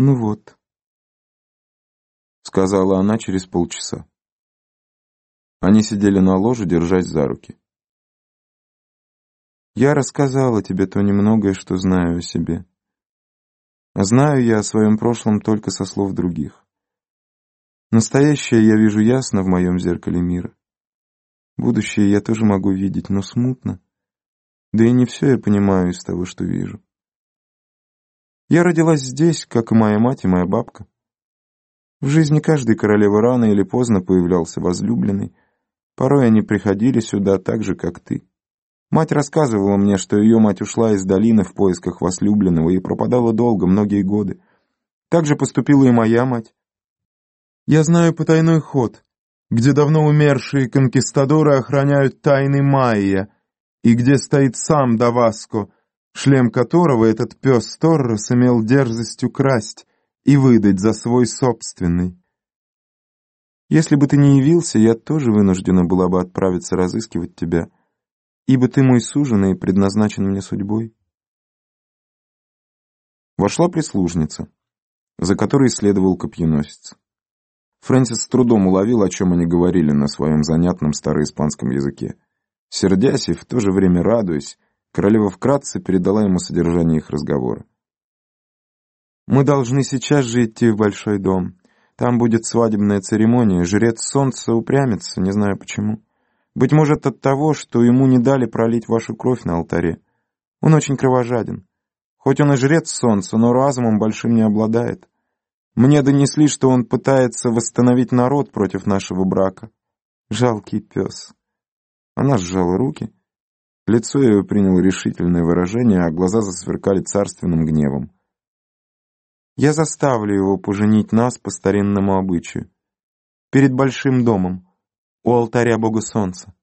Ну вот, сказала она через полчаса. Они сидели на ложе, держась за руки. Я рассказала тебе то немногое, что знаю о себе. А знаю я о своем прошлом только со слов других. Настоящее я вижу ясно в моем зеркале мира. Будущее я тоже могу видеть, но смутно. Да и не все я понимаю из того, что вижу. Я родилась здесь, как и моя мать и моя бабка. В жизни каждой королевы рано или поздно появлялся возлюбленный. Порой они приходили сюда так же, как ты. Мать рассказывала мне, что ее мать ушла из долины в поисках возлюбленного и пропадала долго, многие годы. Так же поступила и моя мать. Я знаю потайной ход, где давно умершие конкистадоры охраняют тайны Майя, и где стоит сам Даваско, шлем которого этот пес Торрос имел дерзость украсть и выдать за свой собственный. Если бы ты не явился, я тоже вынуждена была бы отправиться разыскивать тебя, ибо ты мой суженый и предназначен мне судьбой. Вошла прислужница, за которой следовал копьеносец. Фрэнсис с трудом уловил, о чем они говорили на своем занятном староиспанском языке. Сердясь и в то же время радуясь, королева вкратце передала ему содержание их разговора. «Мы должны сейчас же идти в большой дом. Там будет свадебная церемония. Жрец солнца упрямится, не знаю почему. Быть может от того, что ему не дали пролить вашу кровь на алтаре. Он очень кровожаден. Хоть он и жрец солнца, но разумом большим не обладает. Мне донесли, что он пытается восстановить народ против нашего брака. Жалкий пес. Она сжала руки. Лицо ее приняло решительное выражение, а глаза засверкали царственным гневом. Я заставлю его поженить нас по старинному обычаю. Перед большим домом, у алтаря бога солнца.